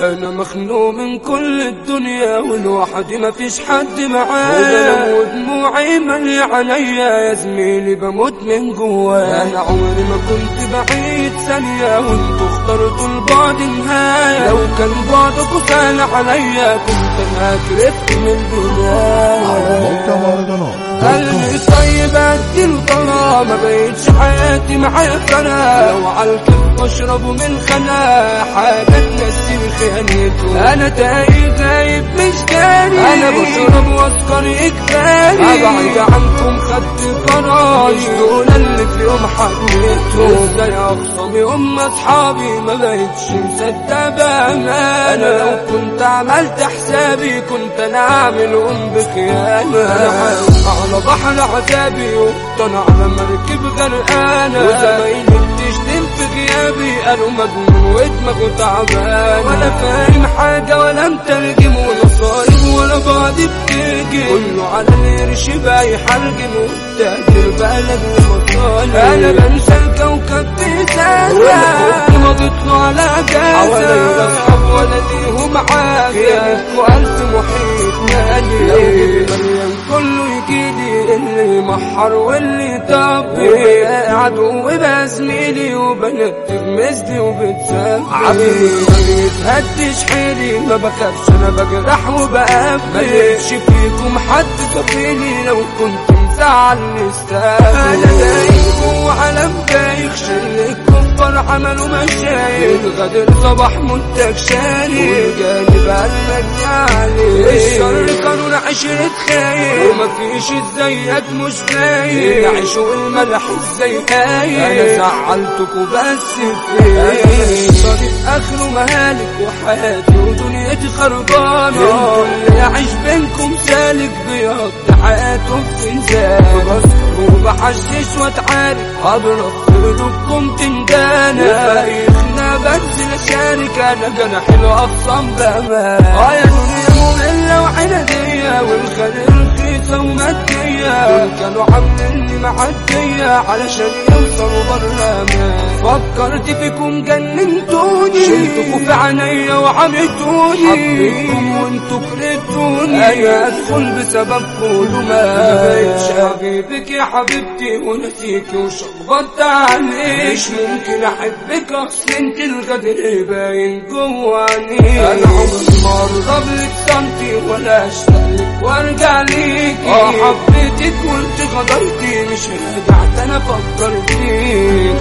أنا مخنوق من كل الدنيا والوحدي ما فيش حد معايا ودموعي مالية عليا يا زميلي بموت من جوايا أنا عمري ما كنت بعيد ثانية وانتوا اخترتوا البعد نهاية لو كان بعدكوا سهل عليا كنت أنا كرفت من البداية مهرجانات. قلبي طيب طلا ما بقتش حياتي معايا فانا لو عالكب بشربه من خنا حاجة تنسيني خيانته أنا تايه غايب مش جاني أنا بشرب واسكر يكفاني ابعد عنكم خدت قرار مش دول اللي في يوم حبيتهم إزاي اخصمي هم أصحابي ما بقتش مصدق بامان أنا لو كنت عملت حسابي كنت أنا اعملهم بخيانة. أنا على بحر عذابي وطن على مركب غرقانة. وزمايلي بتشتم في غيابي قالوا مجنون ودماغه تعبان ولا فاهم حاجة ولا مترجم ولا صايم ولا بعدي بتيجي كله على القرش بقى يحرجم والتاجر بلد المصالح أنا بنسى الكوكب بيسافر مضيته على جازة. اصحاب ولا ليهم والف محيط مالي. لو مليان كله يجيلي اللي يمحر واللي طبي عدو بقى زميلي وبنكتب مثلي وبتسافر عبيد ما حيلي ما بخافش أنا بجرح وبقفل. ما لقيتش فيكم حد صفيلي لو كنت مزعل أستاذ أنا دايق وعلم بايخ شل الكفار عملوا مشايخ غدر صباح منتج شاري. والجانب قلبك عليه الشر قانون عشرة خايف ومفيش ازيك مش باين. العيش والملح إزاي هايل أنا زعلتكوا بس فين طريق اخره مهالك وحياتي ودنيتي خربانة. اللي يعيش بينكم سالك بيقضي حياته في انسان بسكر وبحشش واتعارك في قلوبكم تندانة وفايخنا بنزل اشارك أنا جناح الاقسام بأمان. آه يا دنيا مملة وعنادية والخلق رخيصة دول كانوا عامليني معدية علشان يوصلوا برا فكرت فيكم جننتوني. شلتكوا في عينيا وعملتوني. حبيتكم وانتوا كرهتوني أنا ادخل بسببكم ما. بقتش حبيبك يا حبيبتي ونسيتي وشخبطت عليك. مش ممكن أحبك اصل انت الغدر باين جواني. أنا عمري ما لك سنتي ولا أشتاق لك وأرجع ليكي. آه حبيتك وانت غدرتي مش رجعت أنا فكرتي.